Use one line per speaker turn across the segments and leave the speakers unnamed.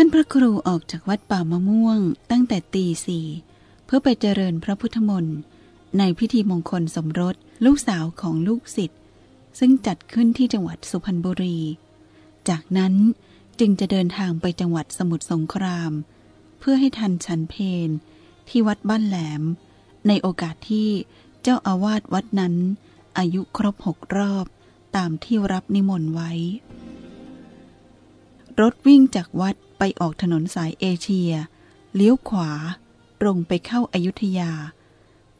ท่านพระครูออกจากวัดป่ามะม่วงตั้งแต่ตีสี่เพื่อไปเจริญพระพุทธมนต์ในพิธีมงคลสมรสลูกสาวของลูกศิษย์ซึ่งจัดขึ้นที่จังหวัดสุพรรณบุรี จากนั้นจึงจะเดินทางไปจังหวัดสมุทรสงคราม เพื่อให้ทันฉันเพนที่วัดบ้านแหลม ในโอกาสที่เจ้าอาวาสวัดนั้น อายุครบหกรอบตามที่รับนิมนต์ไว้ รถวิ่งจากวัดไปออกถนนสายเอเชีย เลี้ยวขวา ตรงไปเข้าอายุทยา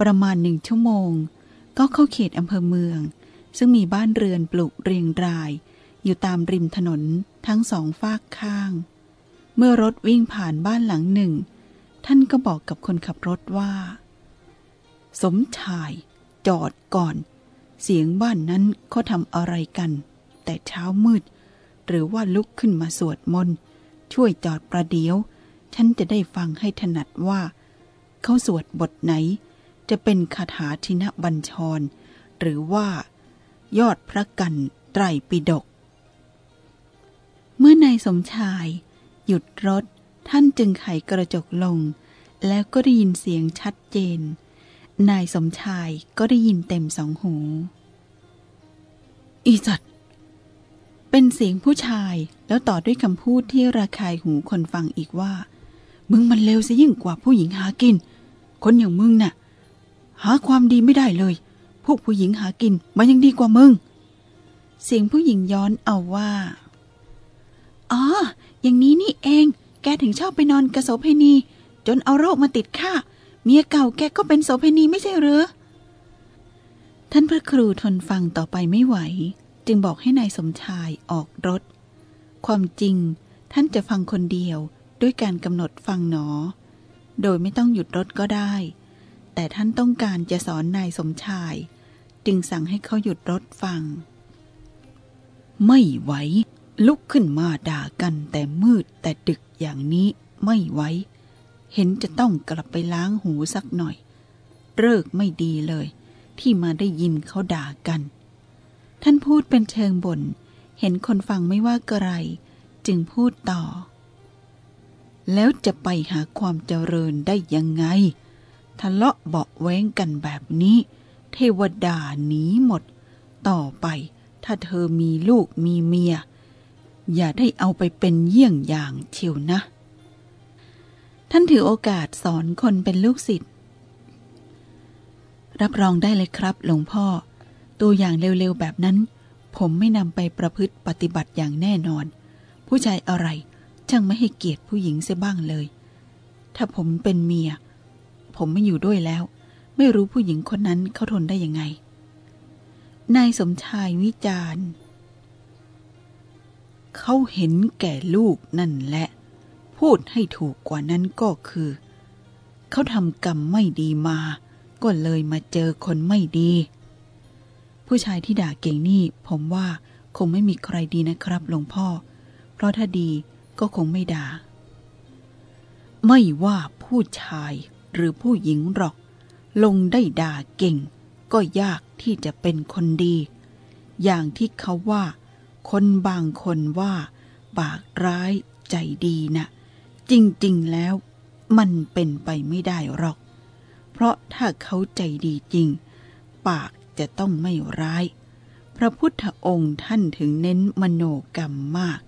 ประมาณหนึ่งชั่วโมง ก็เข้าเขตอำเภอเมือง ซึ่งมีบ้านเรือนปลูกเรียงราย อยู่ตามริมถนนทั้งสองฝากข้าง เมื่อรถวิ่งผ่านบ้านหลังหนึ่ง ท่านก็บอกกับคนขับรถว่า สมชายจอดก่อน เสียงบ้านนั้นเขาทำอะไรกัน แต่เช้ามืด หรือว่าลุกขึ้นมาสวดมนต์ช่วยจอดประเดียว ฉันจะได้ฟังให้ถนัดว่า เขาสวดบทไหน จะเป็นคาถาทินบัญชร หรือว่า ยอดพระกันไตรปิฎกเมื่อนายสมชาย หยุดรถ ท่านจึงไขกระจกลง แล้วก็ได้ยินเสียงชัดเจน นายสมชายก็ได้ยินเต็มสองหู อีสัตว เป็นเสียงผู้ชายแล้วต่อด้วยคำพูดที่ระคายหูคนฟังอีกว่า มึงมันเลวซะยิ่งกว่าผู้หญิงหากิน คนอย่างมึงน่ะ หาความดีไม่ได้เลย พวกผู้หญิงหากินมันยังดีกว่ามึง เสียงผู้หญิงย้อนเอาว่าอ๋ออย่างนี้นี่เอง แกถึงชอบไปนอนกับโสเพณี จนเอาโรคมาติดข้าเมียเก่าแกก็เป็นโสเพณีไม่ใช่หรือท่านพระครูทนฟังต่อไปไม่ไหว จึงบอกให้ในายสมชายออกรถ ความจริงท่านจะฟังคนเดียวด้วยการกำหนดฟังหนอ โดยไม่ต้องหยุดรถก็ได้ แต่ท่านต้องการจะสอนนายสมชาย จึงสั่งให้เขาหยุดรถฟัง ไม่ไหว ลุกขึ้นมาด่ากันแต่มืดแต่ดึกอย่างนี้ไม่ไหวเห็นจะต้องกลับไปล้างหูสักหน่อยเลิกไม่ดีเลย ที่มาได้ยินเขาด่ากัน ท่านพูดเป็นเชิงบน่น เห็นคนฟังไม่ว่ากระไรจึงพูดต่อ แล้วจะไปหาความเจริญได้ยังไง ทะเลาะเบาแว้งกันแบบนี้ เทวดาหนีหมด ต่อไปถ้าเธอมีลูกมีเมีย อย่าได้เอาไปเป็นเยี่ยงอย่างเชียวนะ ท่านถือโอกาสสอนคนเป็นลูกศิษย์รับรองได้เลยครับหลวงพ่อ ตัวอย่างเร็วๆแบบนั้น ผมไม่นำไปประพฤติปฏิบัติอย่างแน่นอน ผู้ชายอะไรช่างไม่ให้เกียรติผู้หญิงเสียบ้างเลย ถ้าผมเป็นเมีย ผมไม่อยู่ด้วยแล้ว ไม่รู้ผู้หญิงคนนั้นเขาทนได้ยังไง นายสมชายวิจารณ์เขาเห็นแก่ลูกนั่นแหละ พูดให้ถูกกว่านั้นก็คือ เขาทำกรรมไม่ดีมา ก็เลยมาเจอคนไม่ดี ผู้ชายที่ด่าเก่งนี่ ผมว่าคงไม่มีใครดีนะครับหลวงพ่อ เพราะถ้าดีก็คงไม่ด่า ไม่ว่าผู้ชายหรือผู้หญิงหรอก ลงได้ด่าเก่ง ก็ยากที่จะเป็นคนดี อย่างที่เขาว่า คนบางคนว่า ปากร้ายใจดีนะจริงๆแล้วมันเป็นไปไม่ได้หรอก เพราะถ้าเขาใจดีจริง ปาก จะต้องไม่ร้าย พระพุทธองค์ท่านถึงเน้นมโนกรรมมาก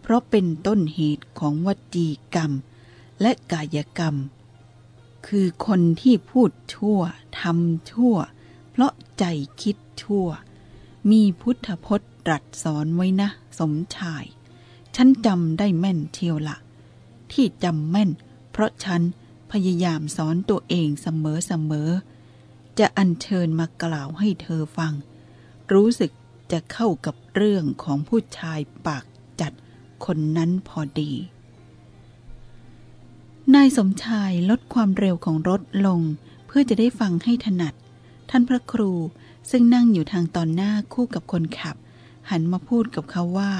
เพราะเป็นต้นเหตุของวจีกรรม และกายกรรม คือคนที่พูดชั่วทำชั่ว เพราะใจคิดชั่ว มีพุทธพจน์ตรัสสอนไว้นะ สมชาย ฉันจำได้แม่นเทียวละ ที่จำแม่น เพราะฉันพยายามสอนตัวเองเสมอเสมอ จะอัญเชิญมากล่าวให้เธอฟัง รู้สึกจะเข้ากับเรื่องของผู้ชายปากจัดคนนั้นพอดี นายสมชายลดความเร็วของรถลง เพื่อจะได้ฟังให้ถนัด ท่านพระครูซึ่งนั่งอยู่ทางตอนหน้าคู่กับคนขับ หันมาพูดกับเขาว่า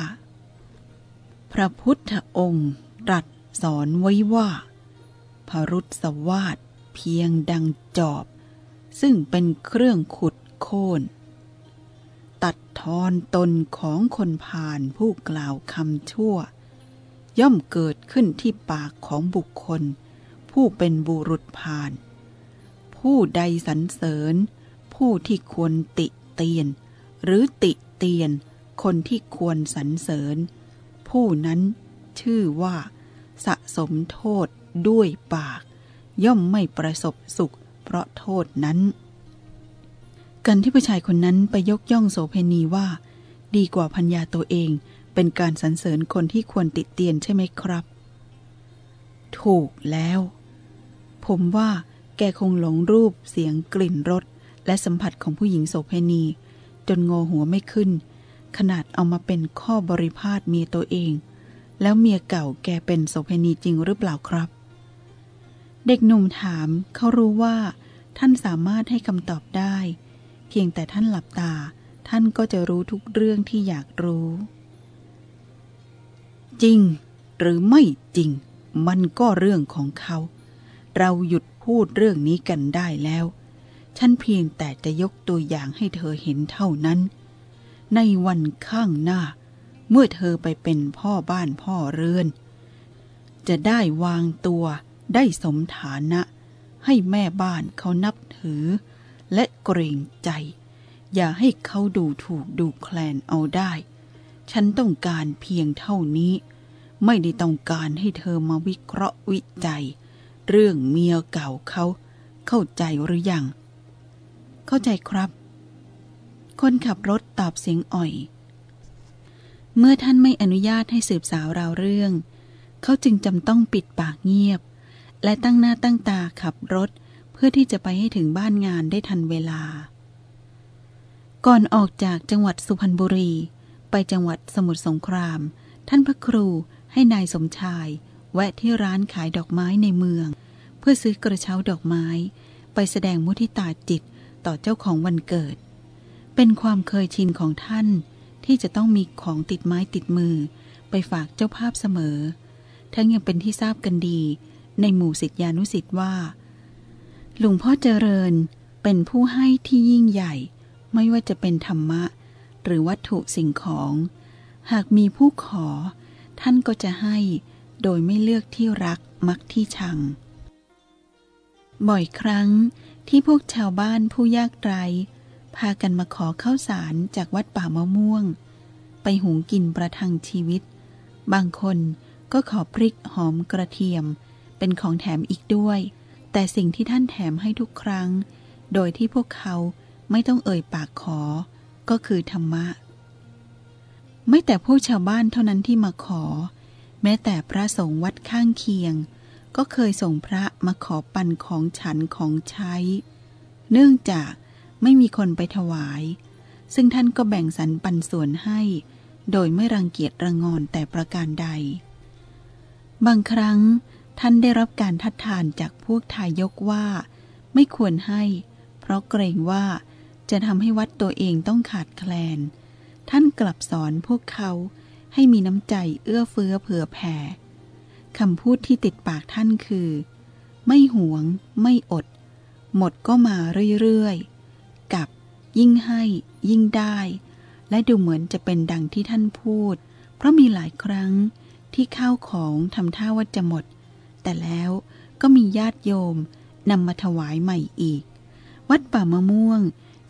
พระพุทธองค์ตรัสสอนไว้ว่าพรุษสวาดเพียงดังจอบ ซึ่งเป็นเครื่องขุดโค่นตัดทอนตนของคนผ่านผู้กล่าวคำชั่ว ย่อมเกิดขึ้นที่ปากของบุคคล ผู้เป็นบุรุษพาน ผู้ใดสรรเสริญ ผู้ที่ควรติเตียน หรือติเตียน คนที่ควรสรรเสริญ ผู้นั้นชื่อว่า สะสมโทษด้วยปาก ย่อมไม่ประสบสุข เพราะโทษนั้น กันที่ผู้ชายคนนั้นไปยกย่องโสเพณีว่า ดีกว่าพัญญาตัวเอง เป็นการสรรเสริญคนที่ควรติดเตียนใช่ไหมครับ ถูกแล้ว ผมว่าแกคงหลงรูปเสียงกลิ่นรสและสัมผัสของผู้หญิงโสเพณี จนงอหัวไม่ขึ้น ขนาดเอามาเป็นข้อบริพาทเมียตัวเอง แล้วเมียเก่าแกเป็นโสเพณีจริงหรือเปล่าครับ เด็กหนุ่มถามเขารู้ว่า ท่านสามารถให้คำตอบได้ เพียงแต่ท่านหลับตา ท่านก็จะรู้ทุกเรื่องที่อยากรู้ จริงหรือไม่จริง มันก็เรื่องของเขา เราหยุดพูดเรื่องนี้กันได้แล้ว ฉันเพียงแต่จะยกตัวอย่างให้เธอเห็นเท่านั้น ในวันข้างหน้า เมื่อเธอไปเป็นพ่อบ้านพ่อเรือน จะได้วางตัว ได้สมฐานะ ให้แม่บ้านเขานับถือ และเกรงใจ อย่าให้เขาดูถูกดูแคลนเอาได้ ฉันต้องการเพียงเท่านี้ ไม่ได้ต้องการให้เธอมาวิเคราะห์วิจัย เรื่องเมียเก่าเขา เข้าใจหรือยัง เข้าใจครับ คนขับรถตอบเสียงอ่อย เมื่อท่านไม่อนุญาตให้สืบสาวราวเรื่อง เขาจึงจำต้องปิดปากเงียบ และตั้งหน้าตั้งตาขับรถเพื่อที่จะไปให้ถึงบ้านงานได้ทันเวลา ก่อนออกจากจังหวัดสุพรรณบุรี ไปจังหวัดสมุทรสงคราม ท่านพระครูให้นายสมชาย แวะที่ร้านขายดอกไม้ในเมือง เพื่อซื้อกระเช้าดอกไม้ ไปแสดงมุทิตาจิตต่อเจ้าของวันเกิด เป็นความเคยชินของท่านที่จะต้องมีของติดไม้ติดมือ ไปฝากเจ้าภาพเสมอ ทั้งยังเป็นที่ทราบกันดี ในหมู่สิทธิานุสิทธิ์ว่า หลวงพ่อเจริญเป็นผู้ให้ที่ยิ่งใหญ่ ไม่ว่าจะเป็นธรรมะ หรือวัตถุสิ่งของ หากมีผู้ขอ ท่านก็จะให้โดยไม่เลือกที่รักมักที่ชัง บ่อยครั้งที่พวกชาวบ้านผู้ยากไร้พากันมาขอข้าวสารจากวัดป่ามะม่วง ไปหุงกินประทังชีวิต บางคนก็ขอพริกหอมกระเทียม เป็นของแถมอีกด้วย แต่สิ่งที่ท่านแถมให้ทุกครั้ง โดยที่พวกเขาไม่ต้องเอ่ยปากขอ ก็คือธรรมะ ไม่แต่ผู้ชาวบ้านเท่านั้นที่มาขอ แม้แต่พระสงฆ์วัดข้างเคียง ก็เคยส่งพระมาขอปันของฉันของใช้ เนื่องจากไม่มีคนไปถวาย ซึ่งท่านก็แบ่งสรรปันส่วนให้ โดยไม่รังเกียจระงอนแต่ประการใด บางครั้ง ท่านได้รับการทัดทานจากพวกทายกว่า ไม่ควรให้ เพราะเกรงว่าจะทำให้วัดตัวเองต้องขาดแคลน ท่านกลับสอนพวกเขาให้มีน้ำใจเอื้อเฟื้อเผื่อแผ่คำพูดที่ติดปากท่านคือ ไม่หวง ไม่อด หมดก็มาเรื่อยๆ กับยิ่งให้ยิ่งได้ และดูเหมือนจะเป็นดังที่ท่านพูด เพราะมีหลายครั้งที่ข้าวของทำท่าว่าจะหมด แต่แล้วก็มีญาติโยมนำมาถวายใหม่อีก วัดป่ามะม่วง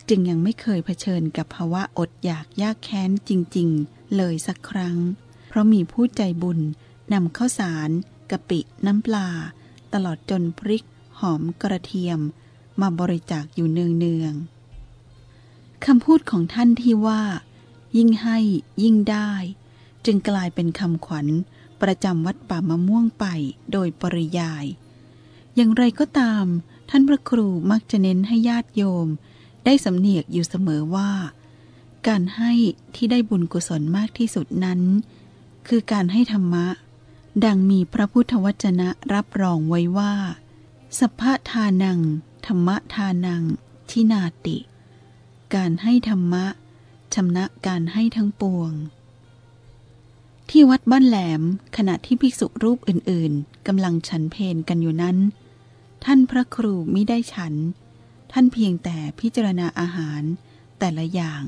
จึงยังไม่เคยเผชิญกับภาวะอดอยากยากแค้นจริง ๆ เลยสักครั้ง เพราะมีผู้ใจบุญนำข้าวสารกะปิน้ำปลา ตลอดจนพริก หอมกระเทียม มาบริจาคอยู่เนืองๆคำพูดของท่านที่ว่า ยิ่งให้ยิ่งได้ จึงกลายเป็นคำขวัญ ประจำวัดป่ามะม่วงไปโดยปริยาย อย่างไรก็ตาม ท่านพระครูมักจะเน้นให้ญาติโยม ได้สำเนียกอยู่เสมอว่า การให้ที่ได้บุญกุศลมากที่สุดนั้น คือการให้ธรรมะ ดังมีพระพุทธวจนะรับรองไว้ว่า สัพพทานัง ธรรมทานังทินาติ การให้ธรรมะชำนะการให้ทั้งปวง ที่วัดบ้านแหลมขณะที่ภิกษุรูปอื่นๆกำลังฉันเพนกันอยู่นั้น ท่านพระครูมิได้ฉัน ท่านเพียงแต่พิจารณาอาหารแต่ละอย่าง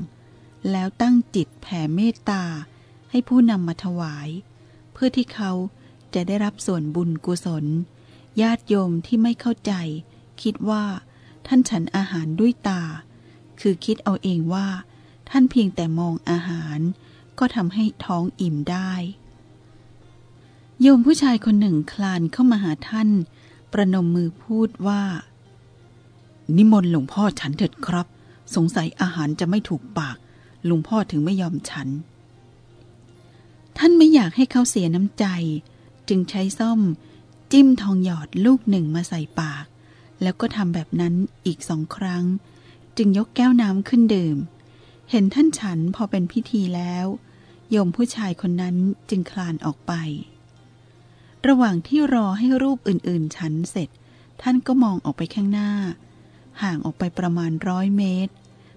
แล้วตั้งจิตแผ่เมตตาให้ผู้นำมาถวาย เพื่อที่เขาจะได้รับส่วนบุญกุศล ญาติโยมที่ไม่เข้าใจ คิดว่า ท่านฉันอาหารด้วยตา คือคิดเอาเองว่า ท่านเพียงแต่มองอาหาร ก็ทำให้ท้องอิ่มได้ โยมผู้ชายคนหนึ่งคลานเข้ามาหาท่าน ประนมมือพูดว่า นิมนต์หลวงพ่อฉันเถิดครับ สงสัยอาหารจะไม่ถูกปากหลวงพ่อถึงไม่ยอมฉัน ท่านไม่อยากให้เขาเสียน้ำใจ จึงใช้ซ่อม จิ้มทองหยอดลูกหนึ่งมาใส่ปาก แล้วก็ทำแบบนั้นอีกสองครั้ง จึงยกแก้วน้ำขึ้นดื่มเห็นท่านฉันพอเป็นพิธีแล้ว โยมผู้ชายคนนั้นจึงคลานออกไป ระหว่างที่รอให้รูปอื่นๆ ฉันเสร็จ ท่านก็มองออกไปข้างหน้า ห่างออกไปประมาณร้อยเมตร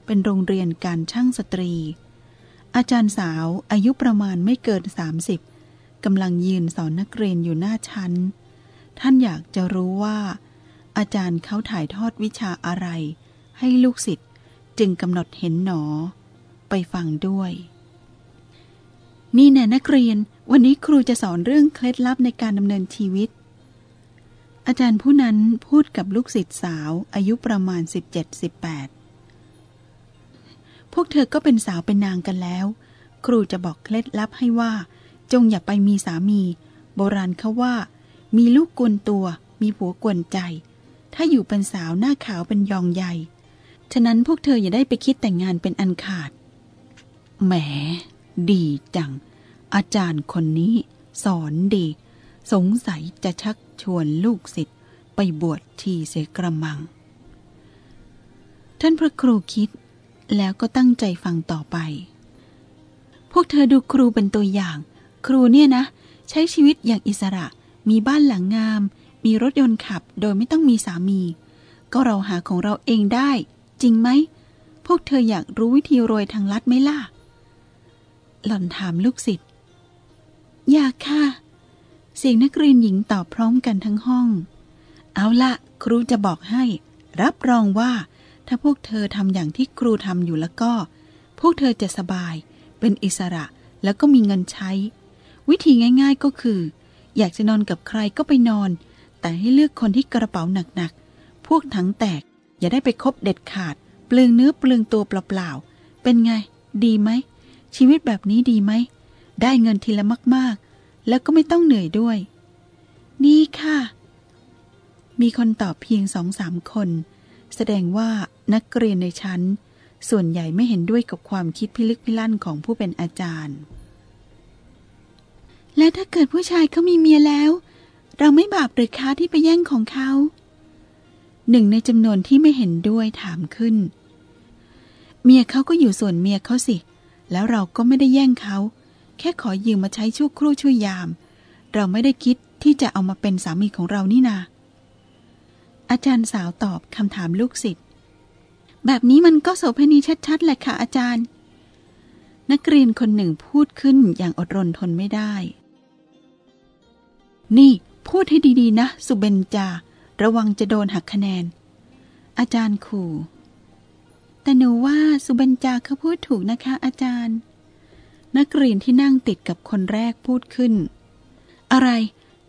เป็นโรงเรียนการช่างสตรี อาจารย์สาวอายุประมาณไม่เกิน 30กำลังยืนสอนนักเรียนอยู่หน้าชั้น ท่านอยากจะรู้ว่า อาจารย์เขาถ่ายทอดวิชาอะไร ให้ลูกศิษย์จึงกำหนดเห็นหนอ ไปฟังด้วย นี่แน่นักเรียน วันนี้ครูจะสอนเรื่องเคล็ดลับในการดำเนินชีวิต อาจารย์ผู้นั้นพูดกับลูกศิษย์สาวอายุประมาณ 17-18 พวกเธอก็เป็นสาวเป็นนางกันแล้ว ครูจะบอกเคล็ดลับให้ว่า จงอย่าไปมีสามี โบราณเขาว่า มีลูกกวนตัว มีผัวกวนใจ ถ้าอยู่เป็นสาวหน้าขาวเป็นยองใหญ่ ฉะนั้นพวกเธออย่าได้ไปคิดแต่งงานเป็นอันขาด แหม ดีจัง อาจารย์คนนี้สอนดี สงสัยจะชักชวนลูกศิษย์ไปบวชทีเสกระมัง ท่านพระครูคิดแล้วก็ตั้งใจฟังต่อไป พวกเธอดูครูเป็นตัวอย่าง ครูเนี่ยนะ ใช้ชีวิตอย่างอิสระ มีบ้านหลังงาม มีรถยนต์ขับโดยไม่ต้องมีสามี ก็เราหาของเราเองได้ จริงไหม พวกเธออยากรู้วิธีรวยทางลัดไหมล่ะ หล่อนถามลูกศิษย์อยากค่ะ เสียงนักเรียนหญิงตอบพร้อมกันทั้งห้อง เอาละครูจะบอกให้ รับรองว่า ถ้าพวกเธอทำอย่างที่ครูทำอยู่แล้วก็ พวกเธอจะสบาย เป็นอิสระแล้วก็มีเงินใช้ วิธีง่าย ๆก็คือ อยากจะนอนกับใครก็ไปนอน แต่ให้เลือกคนที่กระเป๋าหนักๆ พวกถังแตกอย่าได้ไปคบเด็ดขาด เปลืองเนื้อเปลืองตัวเปล่าๆ เป็นไง ดีไหม ชีวิตแบบนี้ดีไหม ได้เงินทีละมาก ๆ แล้วก็ไม่ต้องเหนื่อยด้วย นี่ค่ะ มีคนตอบเพียงสองสามคน แสดงว่านักเรียนในชั้น ส่วนใหญ่ไม่เห็นด้วยกับความคิดพิลึกพิลั่นของผู้เป็นอาจารย์ และถ้าเกิดผู้ชายเขามีเมียแล้ว เราไม่บาปหรือคะที่ไปแย่งของเขาหนึ่งในจำนวนที่ไม่เห็นด้วยถามขึ้น เมียเขาก็อยู่ส่วนเมียเขาสิ แล้วเราก็ไม่ได้แย่งเขา แค่ขอยืมมาใช้ชั่วครู่ชั่วยาม เราไม่ได้คิดที่จะเอามาเป็นสามีของเรานี่นา อาจารย์สาวตอบคำถามลูกศิษย์ แบบนี้มันก็โสเภณีชัดๆแหละค่ะอาจารย์ นักเรียนคนหนึ่งพูดขึ้นอย่างอดรนทนไม่ได้ นี่พูดให้ดีๆนะ สุเบนจา ระวังจะโดนหักคะแนน อาจารย์ขู่ แต่หนูว่าสุเบนจาเขาพูดถูกนะคะ อาจารย์ นักเรียนที่นั่งติดกับคนแรกพูดขึ้น อะไร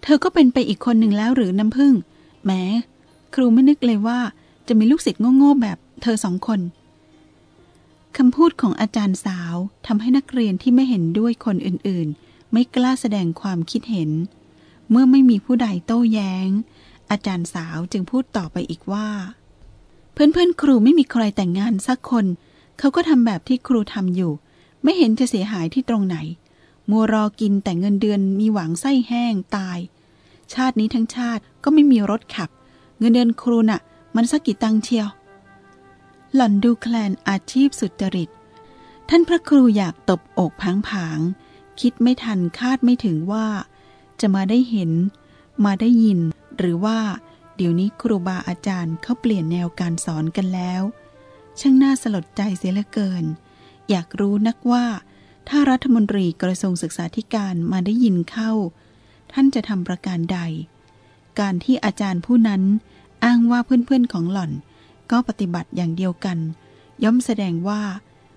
เธอก็เป็นไปอีกคนหนึ่งแล้วหรือน้ำพึ่งแหมครูไม่นึกเลยว่าจะมีลูกศิษย์โง่ๆแบบเธอสองคนคำพูดของอาจารย์สาวทำให้นักเรียนที่ไม่เห็นด้วยคนอื่นๆ ไม่กล้าแสดงความคิดเห็น เมื่อไม่มีผู้ใดโต้แย้ง อาจารย์สาวจึงพูดต่อไปอีกว่า เพื่อนๆ ครูไม่มีใครแต่งงานสักคน เขาก็ทำแบบที่ครูทำอยู่ ไม่เห็นจะเสียหายที่ตรงไหน มัวรอกินแต่เงินเดือนมีหวังไส้แห้งตาย ชาตินี้ทั้งชาติก็ไม่มีรถขับ เงินเดือนครูน่ะ มันสักกี่ตังเชียว หล่อนดูแคลนอาชีพสุจริต ท่านพระครูอยากตบอกพังผาง คิดไม่ทันคาดไม่ถึงว่า จะมาได้เห็น มาได้ยิน หรือว่า ดี๋ยวนี้ครูบาอาจารย์เขาเปลี่ยนแนวการสอนกันแล้ว ช่างน่าสลดใจเสียเหลือเกิน อยากรู้นักว่า ถ้ารัฐมนตรีกระทรวงศึกษาธิการมาได้ยินเข้า ท่านจะทำประการใด การที่อาจารย์ผู้นั้นอ้างว่าเพื่อนๆของหล่อน ก็ปฏิบัติอย่างเดียวกัน ย่อมแสดงว่า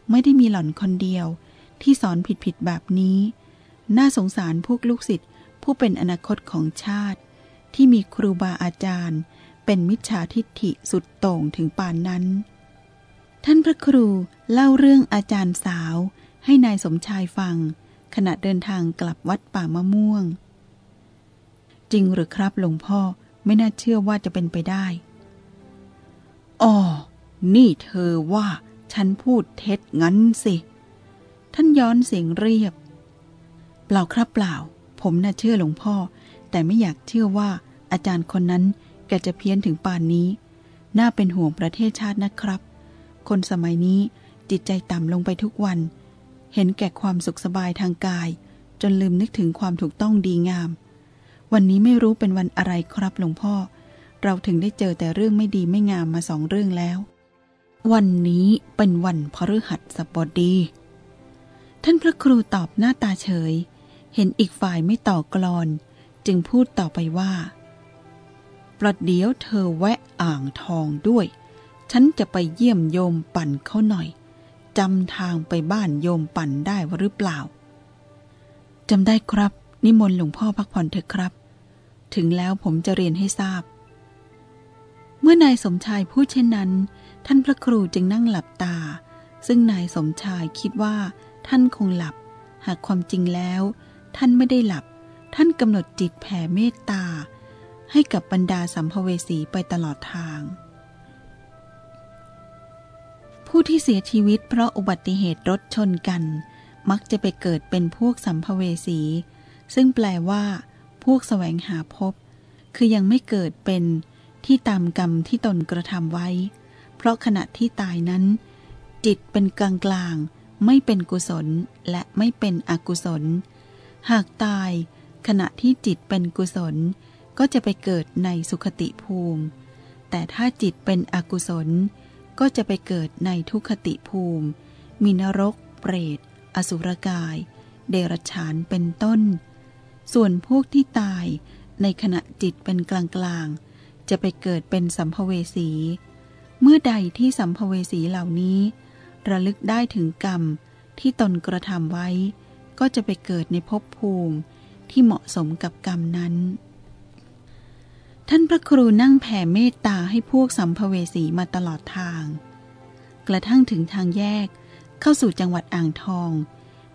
ไม่ได้มีหล่อนคนเดียว ที่สอนผิดๆแบบนี้ น่าสงสารพวกลูกศิษย์ผู้เป็นอนาคตของชาติ ที่มีครูบาอาจารย์ เป็นมิจฉาทิฏฐิสุดโต่งถึงป่านนั้น ท่านพระครูเล่าเรื่องอาจารย์สาว ให้นายสมชายฟัง ขณะเดินทางกลับวัดป่ามะม่วง จริงหรือครับหลวงพ่อไม่น่าเชื่อว่าจะเป็นไปได้อ๋อนี่เธอว่าฉันพูดเท็จงั้นสิ ท่านย้อนเสียงเรียบ เปล่าครับเปล่า ผมน่าเชื่อหลวงพ่อ แต่ไม่อยากเชื่อว่าอาจารย์คนนั้นแกจะเพี้ยนถึงป่านนี้ น่าเป็นห่วงประเทศชาตินะครับ คนสมัยนี้จิตใจต่ำลงไปทุกวัน เห็นแก่ความสุขสบายทางกาย จนลืมนึกถึงความถูกต้องดีงาม วันนี้ไม่รู้เป็นวันอะไรครับหลวงพ่อ เราถึงได้เจอแต่เรื่องไม่ดีไม่งามมาสองเรื่องแล้ว วันนี้เป็นวันพฤหัสบดี ท่านพระครูตอบหน้าตาเฉย เห็นอีกฝ่ายไม่ต่อกลอน จึงพูดต่อไปว่า ประเดี๋ยวเธอแวะอ่างทองด้วย ฉันจะไปเยี่ยมโยมปั่นเขาหน่อยจำทางไปบ้านโยมปั่นได้หรือเปล่าจำได้ครับ นิมนต์หลวงพ่อพักผ่อนเถอะครับ ถึงแล้วผมจะเรียนให้ทราบ เมื่อนายสมชายพูดเช่นนั้น ท่านพระครูจึงนั่งหลับตา ซึ่งนายสมชายคิดว่า ท่านคงหลับ หากความจริงแล้ว ท่านไม่ได้หลับ ท่านกำหนดจิตแผ่เมตตา ให้กับบรรดาสัมภเวสีไปตลอดทาง ผู้ที่เสียชีวิตเพราะอุบัติเหตุรถชนกัน มักจะไปเกิดเป็นพวกสัมภเวสี ซึ่งแปลว่า พวกแสวงหาพบ คือยังไม่เกิดเป็นที่ตามกรรมที่ตนกระทำไว้ เพราะขณะที่ตายนั้น จิตเป็นกลางกลางไม่เป็นกุศลและไม่เป็นอกุศล หากตาย ขณะที่จิตเป็นกุศลก็จะไปเกิดในสุขติภูมิ แต่ถ้าจิตเป็นอกุศล ก็จะไปเกิดในทุคติภูมิ มีนรก เปรต อสุรกาย เดรัจฉานเป็นต้น ส่วนพวกที่ตายในขณะจิตเป็นกลางๆจะไปเกิดเป็นสัมภเวสี เมื่อใดที่สัมภเวสีเหล่านี้ ระลึกได้ถึงกรรมที่ตนกระทำไว้ ก็จะไปเกิดในภพภูมิ ที่เหมาะสมกับกรรมนั้น ท่านพระครูนั่งแผ่เมตตาให้พวกสัมภเวสีมาตลอดทาง กระทั่งถึงทางแยกเข้าสู่จังหวัดอ่างทอง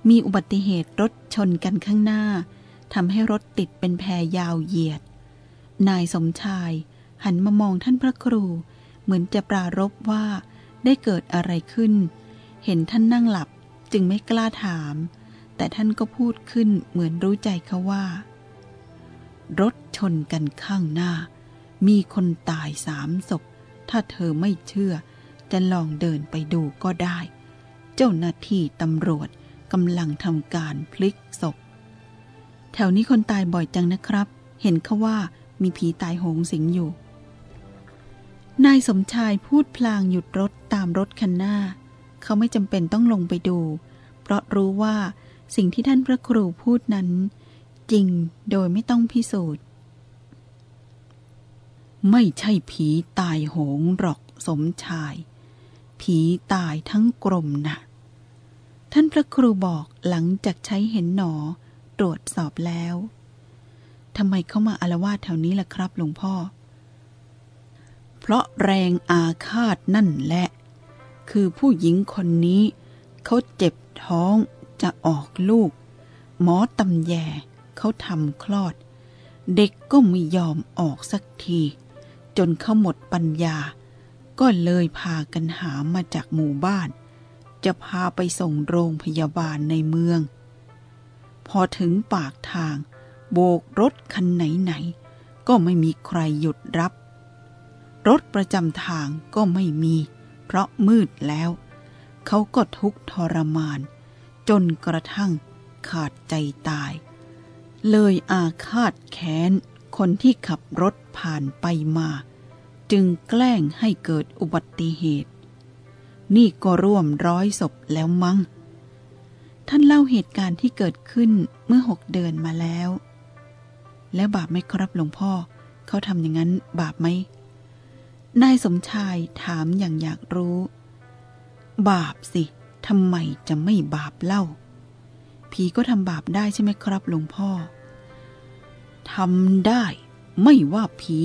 มีอุบัติเหตุรถชนกันข้างหน้าทำให้รถติดเป็นแพรยาวเหยียด นายสมชายหันมามองท่านพระครูเหมือนจะปรารบว่าได้เกิดอะไรขึ้น เห็นท่านนั่งหลับจึงไม่กล้าถาม แต่ท่านก็พูดขึ้นเหมือนรู้ใจเขาว่า รถชนกันข้างหน้า มีคนตายสามศพ ถ้าเธอไม่เชื่อ จะลองเดินไปดูก็ได้ เจ้าหน้าที่ตำรวจกำลังทำการพลิกศพ แถวนี้คนตายบ่อยจังนะครับ เห็นเขาว่ามีผีตายโหงสิงอยู่ นายสมชายพูดพลางหยุดรถตามรถคันหน้า เขาไม่จำเป็นต้องลงไปดู เพราะรู้ว่า สิ่งที่ท่านพระครูพูดนั้น จริงโดยไม่ต้องพิสูจน์ ไม่ใช่ผีตายโหงหรอกสมชาย ผีตายทั้งกลมนะ่ะท่านพระครูบอกหลังจากใช้เห็นหนอตรวจสอบแล้วทำไมเข้ามาอารวาสแถวนี้ล่ะครับหลวงพ่อ เพราะแรงอาฆาตนั่นแหละ คือผู้หญิงคนนี้เขาเจ็บท้อง จะออกลูก หมอตำแยเขาทำคลอด เด็กก็ไม่ยอมออกสักที จนเขาหมดปัญญา ก็เลยพากันหามาจากหมู่บ้าน จะพาไปส่งโรงพยาบาลในเมือง พอถึงปากทาง โบกรถคันไหนๆก็ไม่มีใครหยุดรับ รถประจำทางก็ไม่มี เพราะมืดแล้ว เขาก็ทุกข์ทรมาน จนกระทั่งขาดใจตาย เลยอาฆาตแค้นคนที่ขับรถผ่านไปมา จึงแกล้งให้เกิดอุบัติเหตุ นี่ก็ร่วมร้อยศพแล้วมั้ง ท่านเล่าเหตุการณ์ที่เกิดขึ้นเมื่อหกเดือนมาแล้ว แล้วบาปไหมครับหลวงพ่อ เขาทำอย่างนั้นบาปไหมนายสมชายถามอย่างอยากรู้ บาปสิ ทำไมจะไม่บาปเล่า ผีก็ทำบาปได้ใช่ไหมครับหลวงพ่อทำได้ ไม่ว่าผี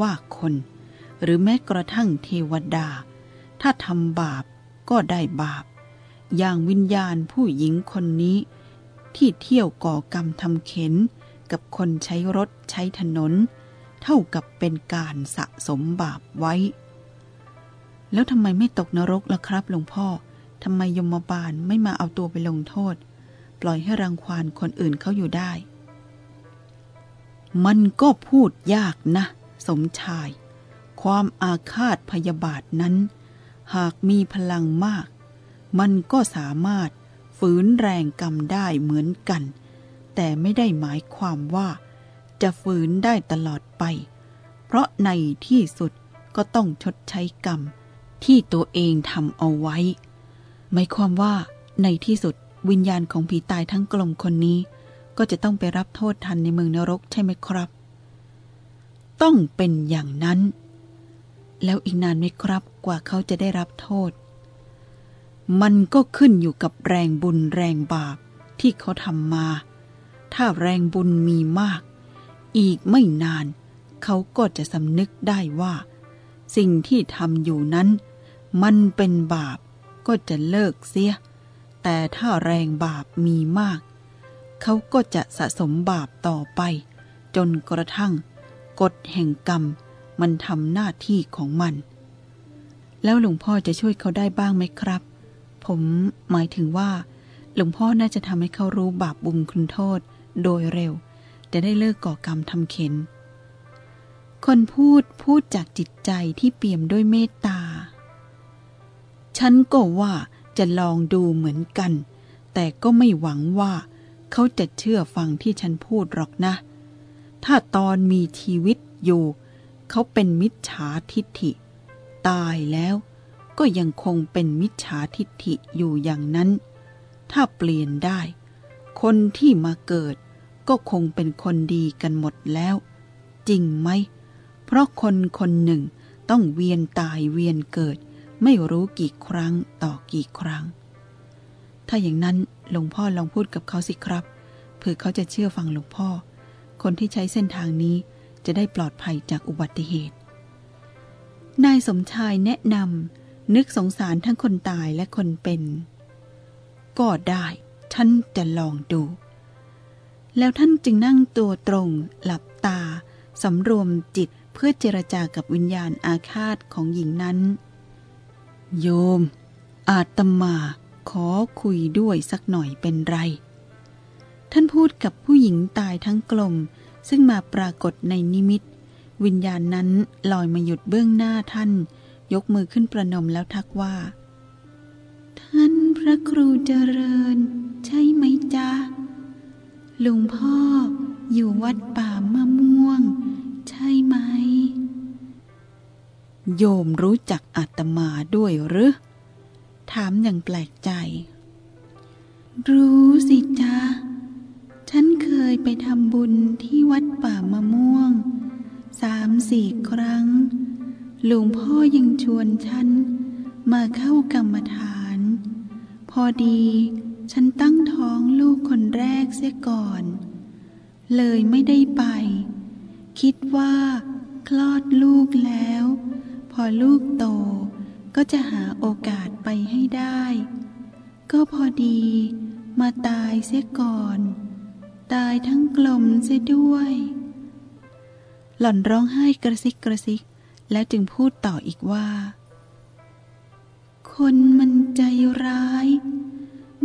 ว่าคน หรือแม้กระทั่งเทวดา ถ้าทำบาปก็ได้บาป อย่างวิญญาณผู้หญิงคนนี้ ที่เที่ยวก่อกรรมทำเข็น กับคนใช้รถใช้ถนน เท่ากับเป็นการสะสมบาปไว้ แล้วทำไมไม่ตกนรกล่ะครับหลวงพ่อ ทำไมยมบาลไม่มาเอาตัวไปลงโทษ ปล่อยให้รังควานคนอื่นเขาอยู่ได้ มันก็พูดยากนะ สมชาย ความอาฆาตพยาบาทนั้น หากมีพลังมาก มันก็สามารถฝืนแรงกรรมได้เหมือนกัน แต่ไม่ได้หมายความว่า จะฝืนได้ตลอดไป เพราะในที่สุดก็ต้องชดใช้กรรมที่ตัวเองทำเอาไว้ หมายความว่าในที่สุดวิญญาณของผีตายทั้งกลมคนนี้ ก็จะต้องไปรับโทษทันในเมืองนรกใช่ไหมครับ ต้องเป็นอย่างนั้น แล้วอีกนานไหมครับกว่าเขาจะได้รับโทษ มันก็ขึ้นอยู่กับแรงบุญแรงบาปที่เขาทำมา ถ้าแรงบุญมีมาก อีกไม่นาน เขาก็จะสำนึกได้ว่า สิ่งที่ทำอยู่นั้น มันเป็นบาป ก็จะเลิกเสีย แต่ถ้าแรงบาปมีมาก เขาก็จะสะสมบาปต่อไป จนกระทั่ง กฎแห่งกรรมมันทำหน้าที่ของมัน แล้วหลวงพ่อจะช่วยเขาได้บ้างไหมครับ ผมหมายถึงว่า หลวงพ่อน่าจะทำให้เขารู้บาปบุญคุณโทษโดยเร็ว จะได้เลิกก่อกรรมทำเข็นคนพูดพูดจากจิตใจที่เปี่ยมด้วยเมตตา ฉันก็ว่าจะลองดูเหมือนกัน แต่ก็ไม่หวังว่า เขาจะเชื่อฟังที่ฉันพูดหรอกนะ ถ้าตอนมีชีวิตอยู่ เขาเป็นมิจฉาทิฏฐิ ตายแล้วก็ยังคงเป็นมิจฉาทิฏฐิอยู่อย่างนั้น ถ้าเปลี่ยนได้ คนที่มาเกิดก็คงเป็นคนดีกันหมดแล้ว จริงไหม เพราะคนคนหนึ่งต้องเวียนตายเวียนเกิด ไม่รู้กี่ครั้งต่อกี่ครั้ง ถ้าอย่างนั้นหลวงพ่อลองพูดกับเขาสิครับเผื่อเขาจะเชื่อฟังหลวงพ่อ คนที่ใช้เส้นทางนี้จะได้ปลอดภัยจากอุบัติเหตุ นายสมชายแนะนำนึกสงสารทั้งคนตายและคนเป็น ก็ได้ ท่านจะลองดู แล้วท่านจึงนั่งตัวตรง หลับตาสำรวมจิตเพื่อเจรจากับวิญญาณอาฆาตของหญิงนั้น โยม อาตมาขอคุยด้วยสักหน่อยเป็นไร ท่านพูดกับผู้หญิงตายทั้งกลม ซึ่งมาปรากฏในนิมิต วิญญาณนั้นลอยมาหยุดเบื้องหน้าท่าน ยกมือขึ้นประนมแล้วทักว่า ท่านพระครูเจริญ ใช่ไหมจ๊ะลุงพ่ออยู่วัดป่ามะ โยมรู้จักอาตมาด้วยหรือ ถามอย่างแปลกใจ รู้สิจ้าฉันเคยไปทำบุญที่วัดป่ามะม่วงสามสี่ครั้ง หลวงพ่อยังชวนฉัน มาเข้ากรรมฐาน พอดีฉันตั้งท้องลูกคนแรกเสียก่อน เลยไม่ได้ไป คิดว่า คลอดลูกแล้ว พอลูกโตก็จะหาโอกาสไปให้ได้ ก็พอดีมาตายเสียก่อน ตายทั้งกลมเสียด้วย หล่อนร้องไห้กระซิกกระซิก แล้วจึงพูดต่ออีกว่า คนมันใจร้าย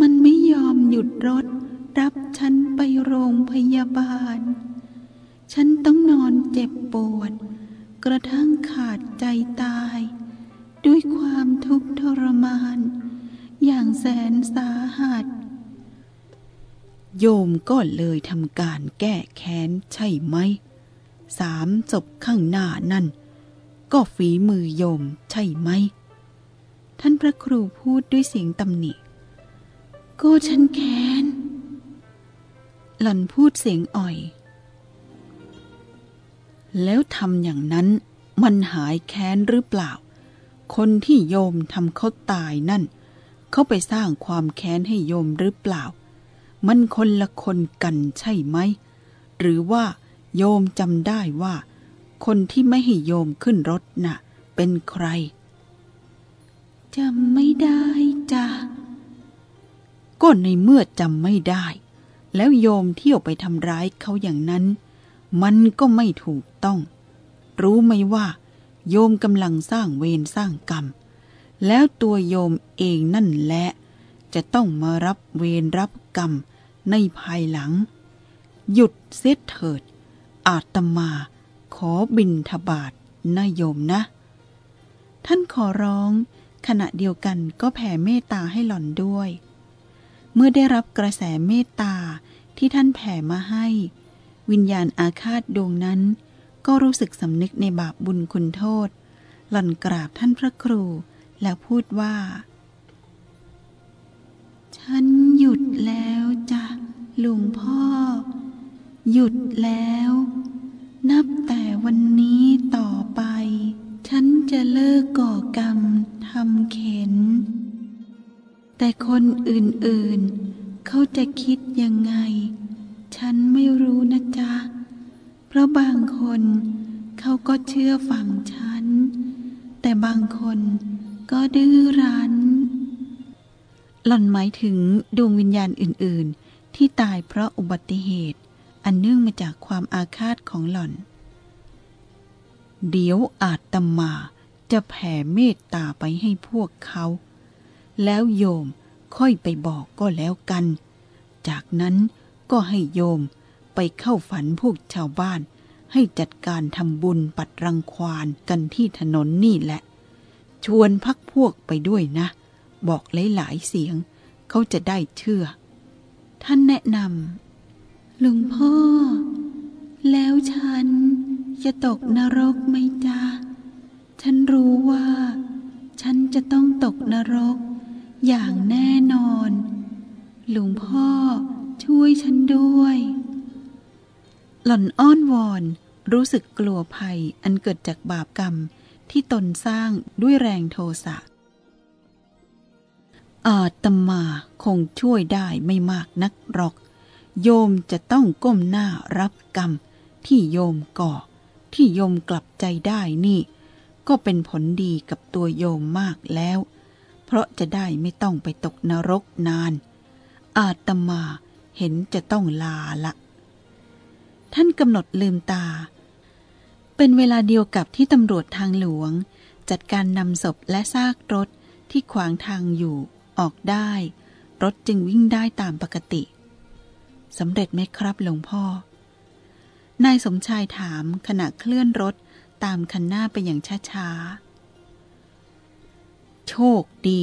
มันไม่ยอมหยุดรถ รับฉันไปโรงพยาบาล ฉันต้องนอนเจ็บปวด กระทั่งขาดใจตาย ด้วยความทุกข์ทรมาน อย่างแสนสาหัส โยมก็เลยทำการแก้แค้นใช่ไหม สามศพข้างหน้านั่น ก็ฝีมือโยมใช่ไหม ท่านพระครูพูดด้วยเสียงตำหนิ ก็ฉันแค้นหล่อนพูดเสียงอ่อย แล้วทำอย่างนั้นมันหายแค้นหรือเปล่า คนที่โยมทำเขาตายนั่น เขาไปสร้างความแค้นให้โยมหรือเปล่า มันคนละคนกันใช่ไหม หรือว่าโยมจำได้ว่า คนที่ไม่ให้โยมขึ้นรถน่ะ เป็นใคร
จำไม่ได้จ้ะ
ก็ในเมื่อจำไม่ได้ แล้วโยมเที่ยวไปทำร้ายเขาอย่างนั้น มันก็ไม่ถูกต้อง รู้ไหมว่า โยมกำลังสร้างเวรสร้างกรรม แล้วตัวโยมเองนั่นแหละ จะต้องมารับเวรรับกรรมในภายหลัง หยุดเสียเถิด อาตมาขอบินทบาทนะโยมนะ
ท่านขอร้อง ขณะเดียวกันก็แผ่เมตตาให้หล่อนด้วย เมื่อได้รับกระแสเมตตาที่ท่านแผ่มาให้ วิญญาณอาฆาตดวงนั้น ก็รู้สึกสำนึกในบาปบุญคุณโทษ หล่อนกราบท่านพระครู แล้วพูดว่า ฉันหยุดแล้วจ้ะลุงพ่อ หยุดแล้ว นับแต่วันนี้ต่อไป ฉันจะเลิกก่อกรรมทำเข็น แต่คนอื่นๆ เขาจะคิดยังไง ฉันไม่รู้นะจ๊ะ เพราะบางคนเขาก็เชื่อฟังฉัน แต่บางคนก็ดื้อรั้น
หล่อนหมายถึงดวงวิญญาณอื่น ๆ ที่ตายเพราะอุบัติเหตุ อันเนื่องมาจากความอาฆาตของหล่อน เดี๋ยวอาจตมาจะแผ่เมตตาไปให้พวกเขา แล้วโยมค่อยไปบอกก็แล้วกัน จากนั้น ก็ให้โยมไปเข้าฝันพวกชาวบ้าน ให้จัดการทำบุญปัดรังควานกันที่ถนนนี่แหละ ชวนพักพวกไปด้วยนะ บอกหลายๆเสียง เขาจะได้เชื่อ
ท่านแนะนำลุงพ่อ แล้วฉันจะตกนรกไหมจ๊ะฉันรู้ว่า ฉันจะต้องตกนรกอย่างแน่นอน หลวงพ่อ ช่วยฉันด้วย
หล่อนอ้อนวอนรู้สึกกลัวภัยอันเกิดจากบาปกรรมที่ตนสร้างด้วยแรงโทสะ อาตมาคงช่วยได้ไม่มากนักหรอก โยมจะต้องก้มหน้ารับกรรม ที่โยมก่อ ที่โยมกลับใจได้นี่ ก็เป็นผลดีกับตัวโยมมากแล้ว เพราะจะได้ไม่ต้องไปตกนรกนาน อาตมา เห็นจะต้องลาละ
ท่านกำหนดลืมตา เป็นเวลาเดียวกับที่ตำรวจทางหลวง จัดการนำศพและซากรถที่ขวางทางอยู่ออกได้ รถจึงวิ่งได้ตามปกติสำเร็จไหมครับหลวงพ่อ นายสมชายถามขณะเคลื่อนรถตามคันหน้าไปอย่างช้า
ๆ โชคดี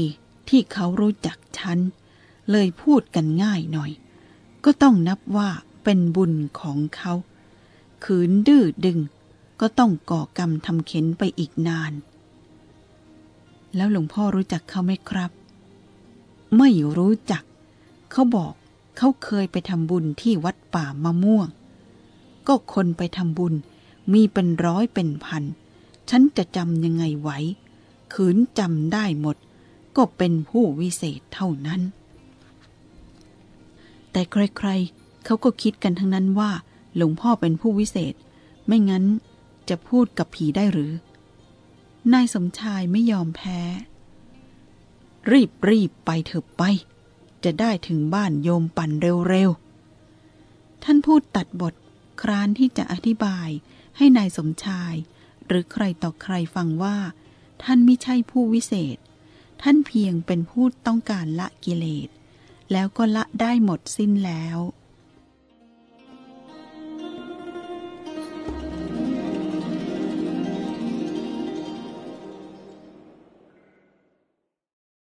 ที่เขารู้จักฉัน เลยพูดกันง่ายหน่อย ก็ต้องนับว่าเป็นบุญของเขา ขืนดื้อดึง ก็ต้องก่อกรรมทำเข็นไปอีกนาน แล้วหลวงพ่อรู้จักเขาไหมครับ ไม่รู้จัก เขาบอกเขาเคยไปทำบุญที่วัดป่ามะม่วง ก็คนไปทำบุญมีเป็นร้อยเป็นพัน ฉันจะจำยังไงไหวขืนจำได้หมด ก็เป็นผู้วิเศษเท่านั้น แต่ใครๆเขาก็คิดกันทั้งนั้นว่าหลวงพ่อเป็นผู้วิเศษ ไม่งั้นจะพูดกับผีได้หรือ นายสมชายไม่ยอมแพ้ รีบรีบไปเถอะไป จะได้ถึงบ้านโยมปั่นเร็ว
ๆ ท่านพูดตัดบทครานที่จะอธิบายให้นายสมชาย หรือใครต่อใครฟังว่า ท่านไม่ใช่ผู้วิเศษ ท่านเพียงเป็นผู้ต้องการละกิเลส แล้วก็ละได้หมดสิ้นแล้ว